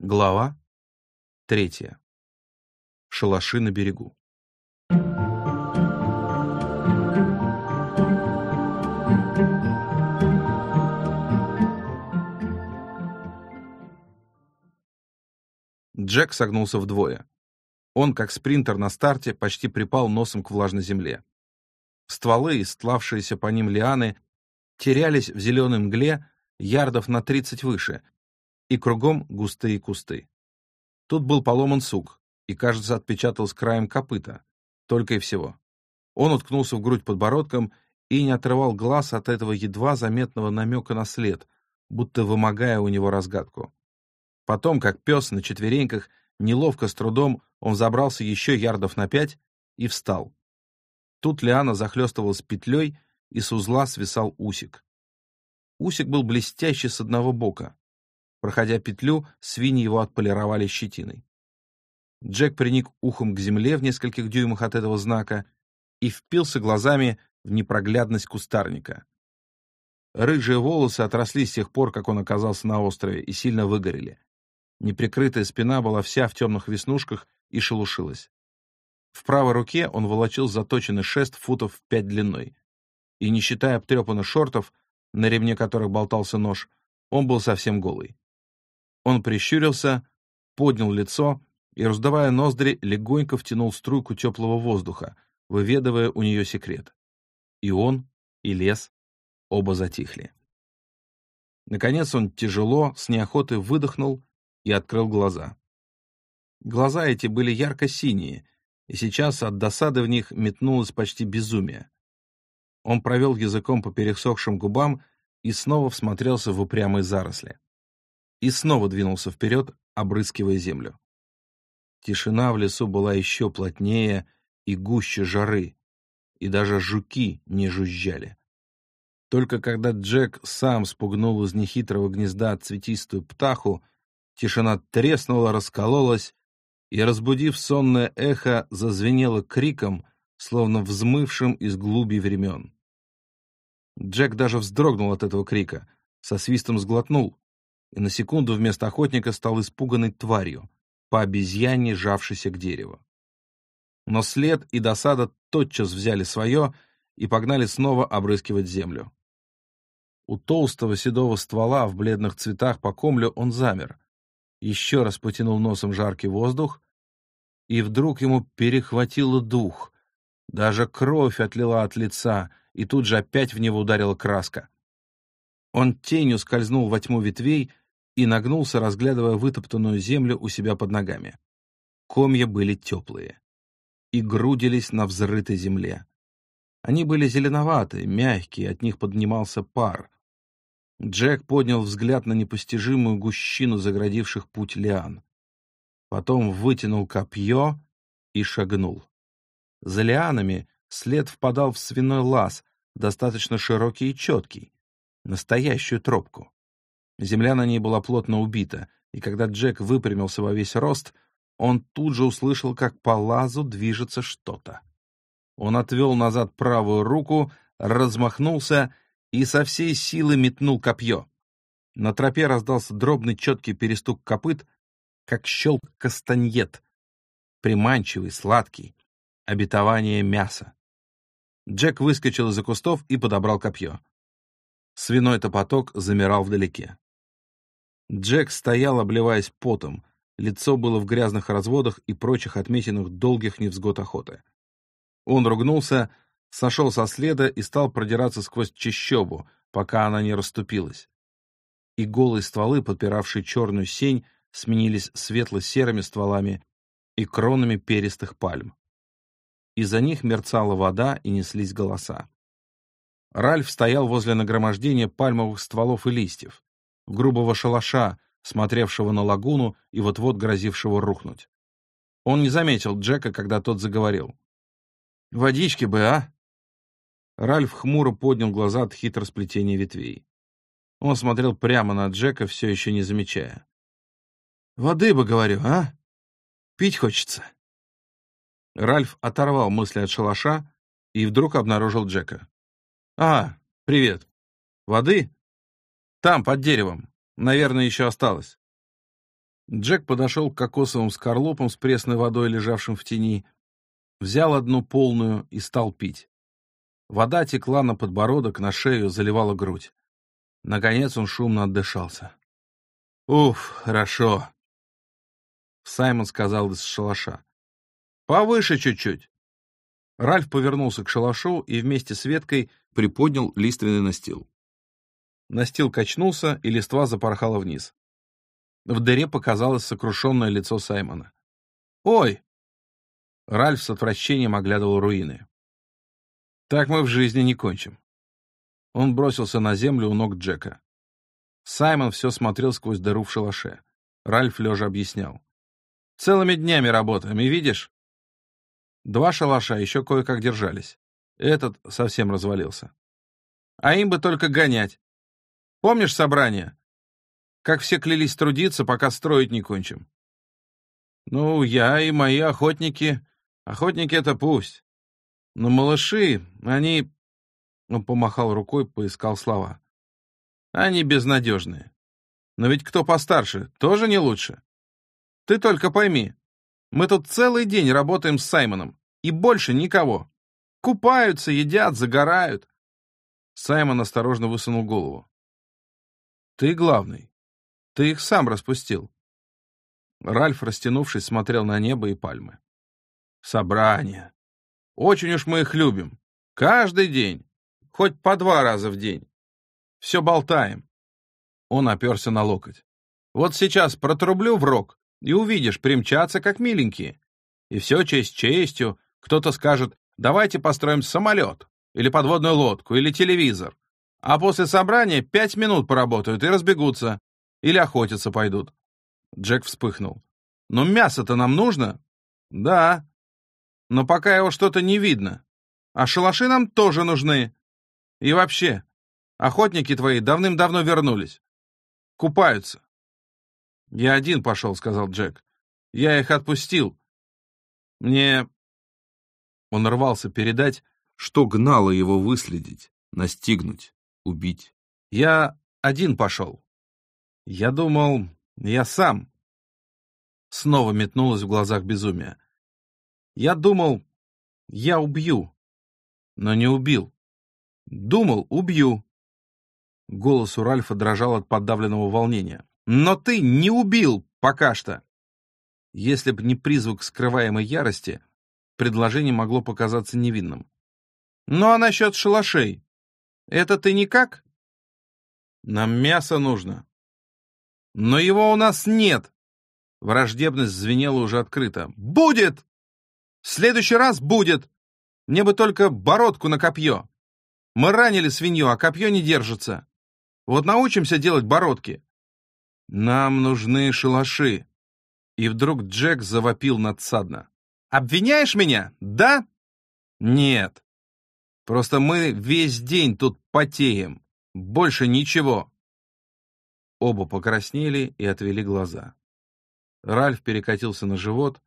Глава третья. Шалаши на берегу. Джек согнулся вдвое. Он, как спринтер на старте, почти припал носом к влажной земле. Стволы и стлавшиеся по ним лианы терялись в зеленой мгле ярдов на тридцать выше, и кругом густые кусты. Тут был поломан сук, и, кажется, отпечатался краем копыта. Только и всего. Он уткнулся в грудь подбородком и не отрывал глаз от этого едва заметного намека на след, будто вымогая у него разгадку. Потом, как пес на четвереньках, неловко с трудом, он забрался еще ярдов на пять и встал. Тут Лиана захлестывалась петлей, и с узла свисал усик. Усик был блестящий с одного бока. Проходя петлю, свиньи его отполировали щетиной. Джек приник ухом к земле в нескольких дюймах от этого знака и впился глазами в непроглядность кустарника. Рыжие волосы отросли с тех пор, как он оказался на острове, и сильно выгорели. Неприкрытая спина была вся в темных веснушках и шелушилась. В правой руке он волочил заточенный шест футов в пять длиной. И, не считая обтрепанных шортов, на ремне которых болтался нож, он был совсем голый. Он прищурился, поднял лицо и, раздавая ноздри, легонько втянул струйку теплого воздуха, выведывая у нее секрет. И он, и лес оба затихли. Наконец он тяжело, с неохотой выдохнул и открыл глаза. Глаза эти были ярко-синие, и сейчас от досады в них метнулось почти безумие. Он провел языком по пересохшим губам и снова всмотрелся в упрямые заросли и снова двинулся вперед, обрыскивая землю. Тишина в лесу была еще плотнее и гуще жары, и даже жуки не жужжали. Только когда Джек сам спугнул из нехитрого гнезда цветистую птаху, тишина треснула, раскололась, и, разбудив сонное эхо, зазвенело криком, словно взмывшим из глуби времен. Джек даже вздрогнул от этого крика, со свистом сглотнул, и на секунду вместо охотника стал испуганной тварью, по обезьяне жавшейся к дереву. Но след и досада тотчас взяли свое и погнали снова обрыскивать землю. У толстого седого ствола в бледных цветах по комлю он замер, еще раз потянул носом жаркий воздух, и вдруг ему перехватило дух. Даже кровь отлила от лица, и тут же опять в него ударила краска. Он тенью скользнул во тьму ветвей и нагнулся, разглядывая вытоптанную землю у себя под ногами. Комья были теплые и грудились на взрытой земле. Они были зеленоватые, мягкие, от них поднимался пар. Джек поднял взгляд на непостижимую гущину заградивших путь лиан. Потом вытянул копье и шагнул. За лианами след впадал в свиной лаз, достаточно широкий и четкий, настоящую тропку. Земля на ней была плотно убита, и когда Джек выпрямился во весь рост, он тут же услышал, как по лазу движется что-то. Он отвел назад правую руку, размахнулся и со всей силы метнул копье. На тропе раздался дробный четкий перестук копыт, как щелк кастаньет, приманчивый, сладкий, обетование мяса. Джек выскочил из-за кустов и подобрал копье. Свиной топоток замирал вдалеке. Джек стоял, обливаясь потом. Лицо было в грязных разводах и прочих отметинах долгих невзгод охоты. Он ругнулся, сошел со следа и стал продираться сквозь чащобу, пока она не расступилась. И голые стволы, подпиравшие черную сень, сменились светло-серыми стволами и кронами перистых пальм. Из-за них мерцала вода и неслись голоса. Ральф стоял возле нагромождения пальмовых стволов и листьев грубого шалаша, смотревшего на лагуну и вот-вот грозившего рухнуть. Он не заметил Джека, когда тот заговорил. «Водички бы, а?» Ральф хмуро поднял глаза от хитросплетения ветвей. Он смотрел прямо на Джека, все еще не замечая. «Воды бы, говорю, а? Пить хочется». Ральф оторвал мысли от шалаша и вдруг обнаружил Джека. «А, привет. Воды?» Там, под деревом. Наверное, еще осталось. Джек подошел к кокосовым скорлупам с пресной водой, лежавшим в тени, взял одну полную и стал пить. Вода текла на подбородок, на шею, заливала грудь. Наконец он шумно отдышался. «Уф, хорошо!» Саймон сказал из шалаша. «Повыше чуть-чуть!» Ральф повернулся к шалашу и вместе с веткой приподнял лиственный настил. Настил качнулся, и листва запорхала вниз. В дыре показалось сокрушенное лицо Саймона. «Ой!» Ральф с отвращением оглядывал руины. «Так мы в жизни не кончим». Он бросился на землю у ног Джека. Саймон все смотрел сквозь дыру в шалаше. Ральф лежа объяснял. «Целыми днями работаем, и видишь?» Два шалаша еще кое-как держались. Этот совсем развалился. А им бы только гонять. Помнишь собрание? Как все клялись трудиться, пока строить не кончим. Ну, я и мои охотники. Охотники — это пусть. Но малыши, они... Он помахал рукой, поискал слова. Они безнадежные. Но ведь кто постарше, тоже не лучше. Ты только пойми, мы тут целый день работаем с Саймоном, и больше никого. Купаются, едят, загорают. Саймон осторожно высунул голову. Ты главный. Ты их сам распустил. Ральф, растянувшись, смотрел на небо и пальмы. Собрания. Очень уж мы их любим. Каждый день. Хоть по два раза в день. Все болтаем. Он оперся на локоть. Вот сейчас протрублю в рог, и увидишь, примчаться как миленькие. И все честь честью. Кто-то скажет, давайте построим самолет, или подводную лодку, или телевизор. А после собрания пять минут поработают и разбегутся. Или охотиться пойдут. Джек вспыхнул. Но мясо-то нам нужно? Да. Но пока его что-то не видно. А шалаши нам тоже нужны. И вообще, охотники твои давным-давно вернулись. Купаются. «Я один пошел», — сказал Джек. «Я их отпустил. Мне...» Он рвался передать, что гнало его выследить, настигнуть, убить. «Я один пошел. Я думал, я сам». Снова метнулось в глазах безумие. «Я думал, я убью, но не убил. Думал, убью». Голос у Ральфа дрожал от подавленного волнения. Но ты не убил пока что. Если б не призвук скрываемой ярости, предложение могло показаться невинным. Ну а насчет шалашей? Это ты никак? Нам мясо нужно. Но его у нас нет. Враждебность звенела уже открыто. Будет! В следующий раз будет! Мне бы только бородку на копье. Мы ранили свинью, а копье не держится. Вот научимся делать бородки. «Нам нужны шалаши!» И вдруг Джек завопил надсадно. «Обвиняешь меня, да?» «Нет. Просто мы весь день тут потеем. Больше ничего». Оба покраснели и отвели глаза. Ральф перекатился на живот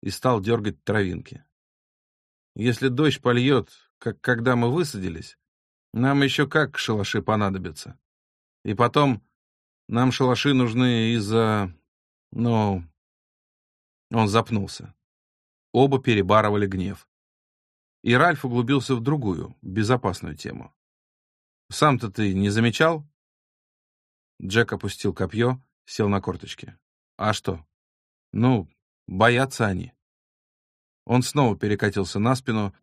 и стал дергать травинки. «Если дождь польет, как когда мы высадились, нам еще как шалаши понадобятся. И потом нам шалаши нужны из-за... Ну...» Он запнулся. Оба перебарывали гнев. И Ральф углубился в другую, безопасную тему. «Сам-то ты не замечал?» Джек опустил копье, сел на корточки. «А что? Ну, боятся они». Он снова перекатился на спину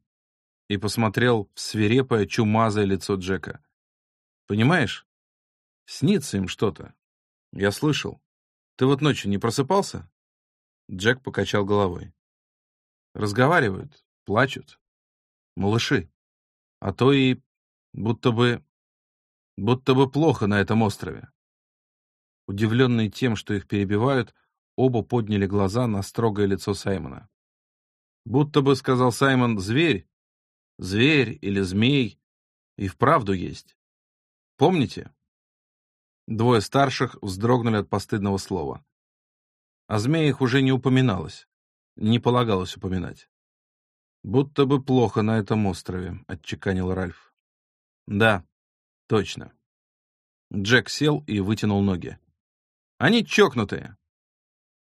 и посмотрел в свирепое, чумазое лицо Джека. «Понимаешь, снится им что-то. «Я слышал. Ты вот ночью не просыпался?» Джек покачал головой. «Разговаривают, плачут. Малыши. А то и будто бы... будто бы плохо на этом острове». Удивленные тем, что их перебивают, оба подняли глаза на строгое лицо Саймона. «Будто бы, — сказал Саймон, — зверь, зверь или змей и вправду есть. Помните, Двое старших вздрогнули от постыдного слова. О змеях уже не упоминалось, не полагалось упоминать. «Будто бы плохо на этом острове», — отчеканил Ральф. «Да, точно». Джек сел и вытянул ноги. «Они чокнутые.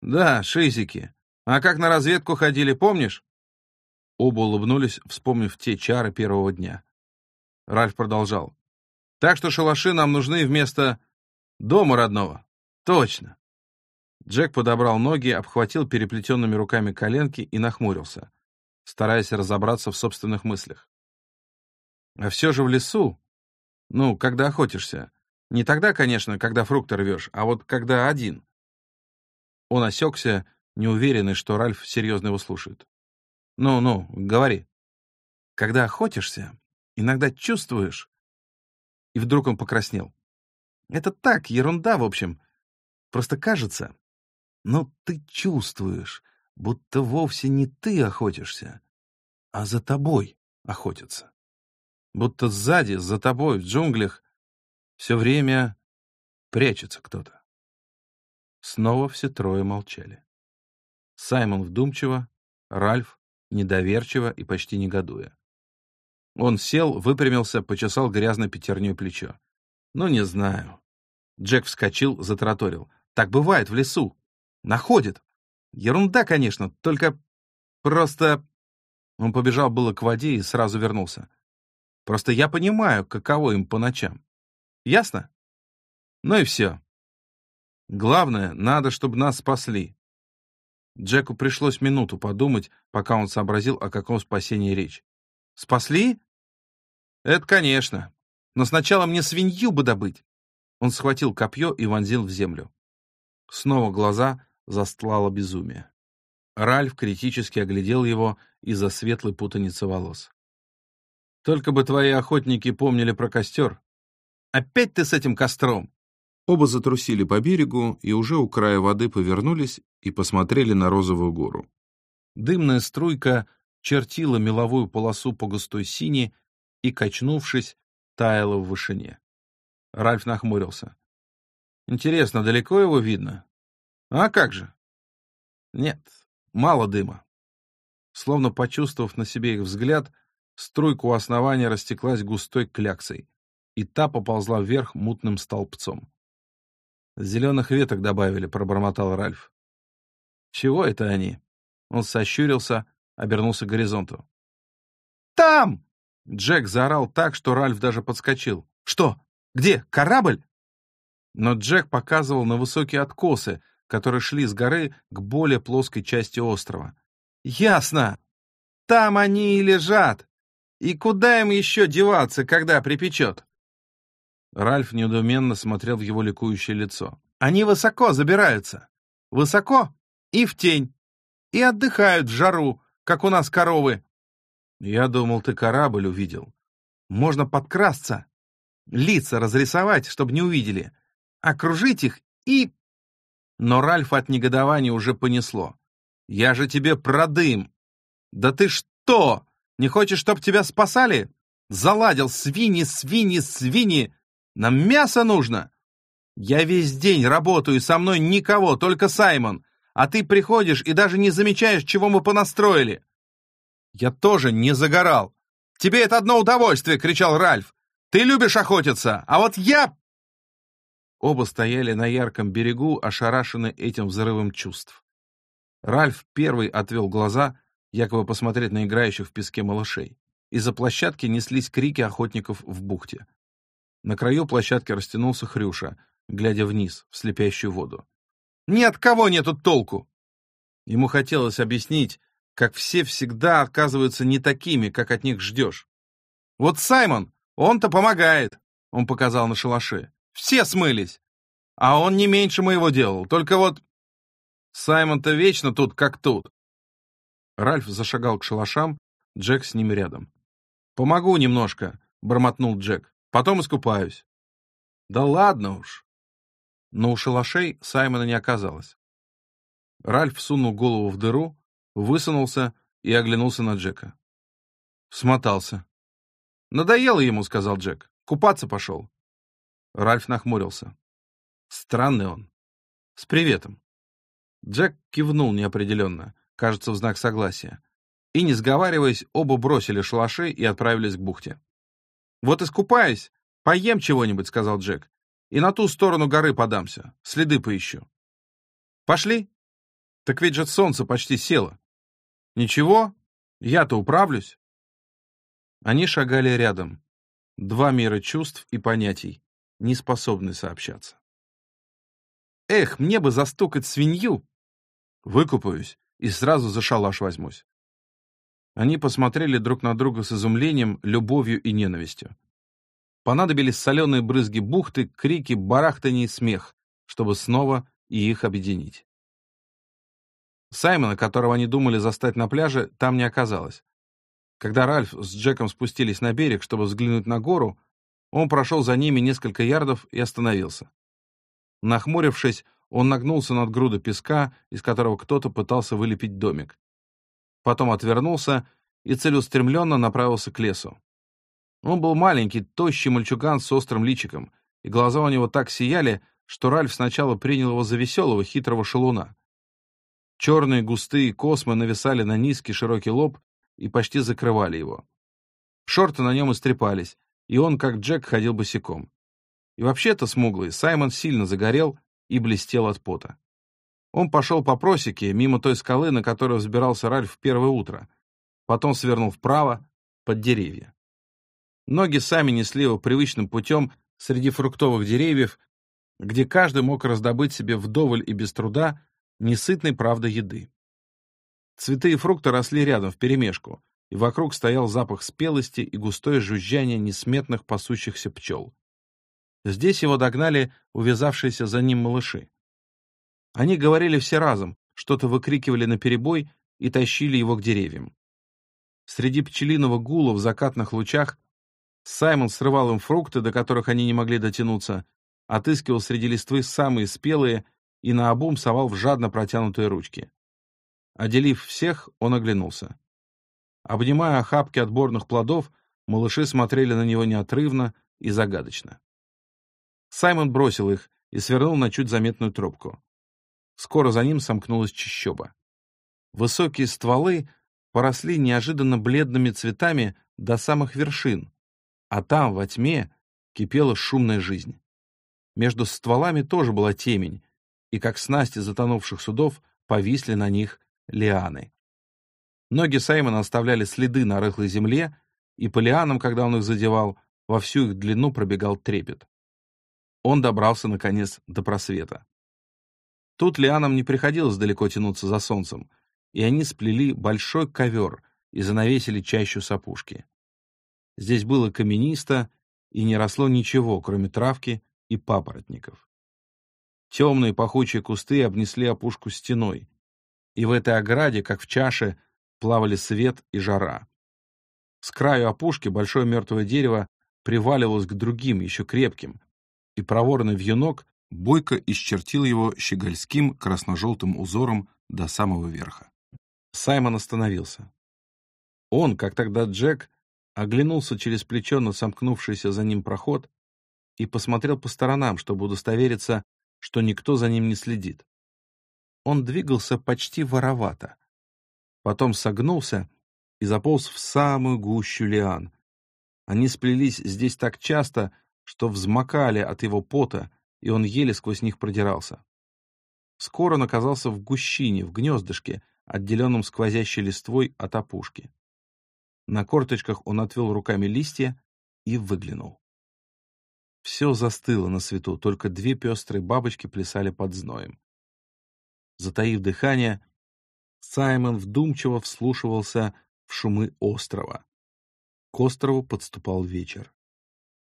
«Да, шизики. А как на разведку ходили, помнишь?» Оба улыбнулись, вспомнив те чары первого дня. Ральф продолжал. «Так что шалаши нам нужны вместо дома родного. Точно». Джек подобрал ноги, обхватил переплетенными руками коленки и нахмурился, стараясь разобраться в собственных мыслях. А все же в лесу, ну, когда охотишься, не тогда, конечно, когда фрукты рвешь, а вот когда один. Он осекся, неуверенный, что Ральф серьезно его слушает. «Ну-ну, говори». «Когда охотишься, иногда чувствуешь...» И вдруг он покраснел. «Это так, ерунда, в общем. Просто кажется. Но ты чувствуешь, будто вовсе не ты охотишься, а за тобой охотятся. Будто сзади, за тобой, в джунглях, все время прячется кто-то». Снова все трое молчали. Саймон вдумчиво, Ральф недоверчиво и почти негодуя. Он сел, выпрямился, почесал грязной пятерней плечо. «Ну, не знаю». Джек вскочил, затраторил. «Так бывает в лесу. Находит. Ерунда, конечно, только просто...» Он побежал было к воде и сразу вернулся. «Просто я понимаю, каково им по ночам. Ясно? Ну и все. Главное, надо, чтобы нас спасли. Джеку пришлось минуту подумать, пока он сообразил, о каком спасении речь. «Спасли?» «Это конечно. Но сначала мне свинью бы добыть». Он схватил копье и вонзил в землю. Снова глаза застлало безумие. Ральф критически оглядел его из-за светлой путаницы волос. «Только бы твои охотники помнили про костер. Опять ты с этим костром!» Оба затрусили по берегу и уже у края воды повернулись и посмотрели на розовую гору. Дымная струйка чертила меловую полосу по густой сине и, качнувшись, таяла в вышине. Ральф нахмурился. «Интересно, далеко его видно? А как же?» «Нет, мало дыма». Словно почувствовав на себе их взгляд, струйка у основания растеклась густой кляксой, и та поползла вверх мутным столбцом. «Зеленых веток добавили», — пробормотал Ральф. «Чего это они?» Он сощурился, обернулся к горизонту. «Там!» Джек заорал так, что Ральф даже подскочил. «Что? Где? Корабль?» Но Джек показывал на высокие откосы, которые шли с горы к более плоской части острова. «Ясно! Там они и лежат! И куда им еще деваться, когда припечет?» Ральф недоуменно смотрел в его ликующее лицо. «Они высоко забираются. Высоко и в тень. И отдыхают в жару, как у нас коровы». «Я думал, ты корабль увидел. Можно подкрасться, лица разрисовать, чтобы не увидели, окружить их и...» Но Ральф от негодования уже понесло. «Я же тебе продым! Да ты что, не хочешь, чтоб тебя спасали? Заладил свиньи, свиньи, свиньи! Нам мясо нужно. Я весь день работаю, со мной никого, только Саймон. А ты приходишь и даже не замечаешь, чего мы понастроили. Я тоже не загорал. Тебе это одно удовольствие, кричал Ральф. Ты любишь охотиться, а вот я... Оба стояли на ярком берегу, ошарашены этим взрывом чувств. Ральф первый отвел глаза, якобы посмотреть на играющих в песке малышей. Из-за площадки неслись крики охотников в бухте. На краю площадки растянулся Хрюша, глядя вниз, в слепящую воду. «Ни от кого нету толку!» Ему хотелось объяснить, как все всегда оказываются не такими, как от них ждешь. «Вот Саймон, он-то помогает!» — он показал на шалаше. «Все смылись! А он не меньше моего делал, только вот...» «Саймон-то вечно тут, как тут!» Ральф зашагал к шалашам, Джек с ним рядом. «Помогу немножко», — бормотнул Джек. Потом искупаюсь. Да ладно уж. Но у шалашей Саймона не оказалось. Ральф сунул голову в дыру, высунулся и оглянулся на Джека. Смотался. «Надоело ему», — сказал Джек. «Купаться пошел». Ральф нахмурился. Странный он. С приветом. Джек кивнул неопределенно, кажется, в знак согласия. И, не сговариваясь, оба бросили шалаши и отправились к бухте. «Вот искупаюсь, поем чего-нибудь», — сказал Джек. «И на ту сторону горы подамся, следы поищу». «Пошли?» Так ведь же солнце почти село. Ничего, я-то управлюсь. Они шагали рядом. Два мира чувств и понятий, не способны сообщаться. Эх, мне бы застукать свинью! Выкупаюсь и сразу за шалаш возьмусь. Они посмотрели друг на друга с изумлением, любовью и ненавистью. Понадобились соленые брызги бухты, крики, барахтание и смех, чтобы снова и их объединить. Саймона, которого они думали застать на пляже, там не оказалось. Когда Ральф с Джеком спустились на берег, чтобы взглянуть на гору, он прошел за ними несколько ярдов и остановился. Нахмурившись, он нагнулся над грудой песка, из которого кто-то пытался вылепить домик. Потом отвернулся и целеустремленно направился к лесу. Он был маленький, тощий мальчуган с острым личиком, и глаза у него так сияли, что Ральф сначала принял его за веселого, хитрого шалуна. Черные густые космы нависали на низкий широкий лоб и почти закрывали его. Шорты на нем истрепались, и он, как Джек, ходил босиком. И вообще-то смуглый, Саймон сильно загорел и блестел от пота. Он пошел по просеке, мимо той скалы, на которую взбирался Ральф в первое утро, потом свернул вправо, под деревья. Ноги сами несли его привычным путем среди фруктовых деревьев, где каждый мог раздобыть себе вдоволь и без труда несытной правды еды. Цветы и фрукты росли рядом вперемешку, и вокруг стоял запах спелости и густое жужжание несметных пасущихся пчел. Здесь его догнали увязавшиеся за ним малыши. Они говорили все разом, что-то выкрикивали наперебой и тащили его к деревьям. Среди пчелиного гула в закатных лучах Саймон срывал им фрукты, до которых они не могли дотянуться, отыскивал среди листвы самые спелые и наобум совал в жадно протянутые ручки. Отделив всех, он оглянулся. Обнимая охапки отборных плодов, малыши смотрели на него неотрывно и загадочно. Саймон бросил их и свернул на чуть заметную тропку. Скоро за ним сомкнулась чащоба. Высокие стволы поросли неожиданно бледными цветами до самых вершин, а там, во тьме, кипела шумная жизнь. Между стволами тоже была темень, и, как снасти затонувших судов, повисли на них лианы. Ноги Саймона оставляли следы на рыхлой земле, и по лианам, когда он их задевал, во всю их длину пробегал трепет. Он добрался, наконец, до просвета. Тут лианам не приходилось далеко тянуться за солнцем, и они сплели большой ковер и занавесили чащу с опушки. Здесь было каменисто, и не росло ничего, кроме травки и папоротников. Темные пахучие кусты обнесли опушку стеной, и в этой ограде, как в чаше, плавали свет и жара. С краю опушки большое мертвое дерево приваливалось к другим, еще крепким, и проворный вьюнок бойко исчертил его щегольским красно-желтым узором до самого верха. Саймон остановился. Он, как тогда Джек, оглянулся через плечо на сомкнувшийся за ним проход и посмотрел по сторонам, чтобы удостовериться, что никто за ним не следит. Он двигался почти воровато. Потом согнулся и заполз в самую гущу лиан. Они сплелись здесь так часто, что взмокали от его пота, и он еле сквозь них продирался. Скоро он оказался в гущине, в гнездышке, отделенном сквозящей листвой от опушки. На корточках он отвел руками листья и выглянул. Все застыло на свету, только две пестрые бабочки плясали под зноем. Затаив дыхание, Саймон вдумчиво вслушивался в шумы острова. К острову подступал вечер.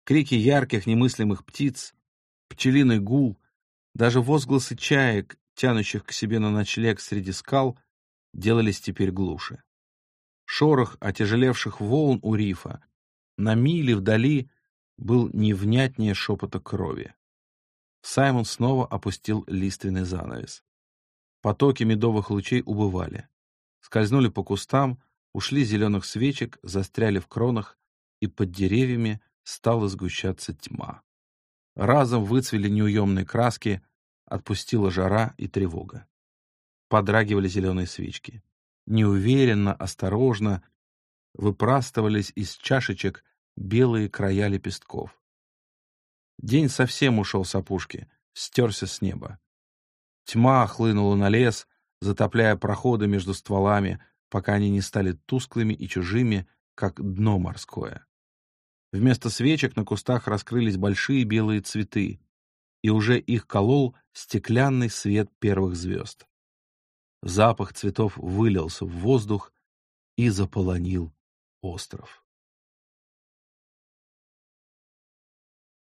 Крики ярких немыслимых птиц, пчелиный гул, даже возгласы чаек, тянущих к себе на ночлег среди скал, делались теперь глуше. Шорох отяжелевших волн у рифа на мили вдали был невнятнее шепота крови. Саймон снова опустил лиственный занавес. Потоки медовых лучей убывали. Скользнули по кустам, ушли зеленых свечек, застряли в кронах, и под деревьями стала сгущаться тьма. Разом выцвели неуемные краски, отпустила жара и тревога. Подрагивали зеленые свечки. Неуверенно, осторожно выпрастывались из чашечек белые края лепестков. День совсем ушел с опушки, стерся с неба. Тьма хлынула на лес, затопляя проходы между стволами, пока они не стали тусклыми и чужими, как дно морское. Вместо свечек на кустах раскрылись большие белые цветы, и уже их колол стеклянный свет первых звезд. Запах цветов вылился в воздух и заполонил остров.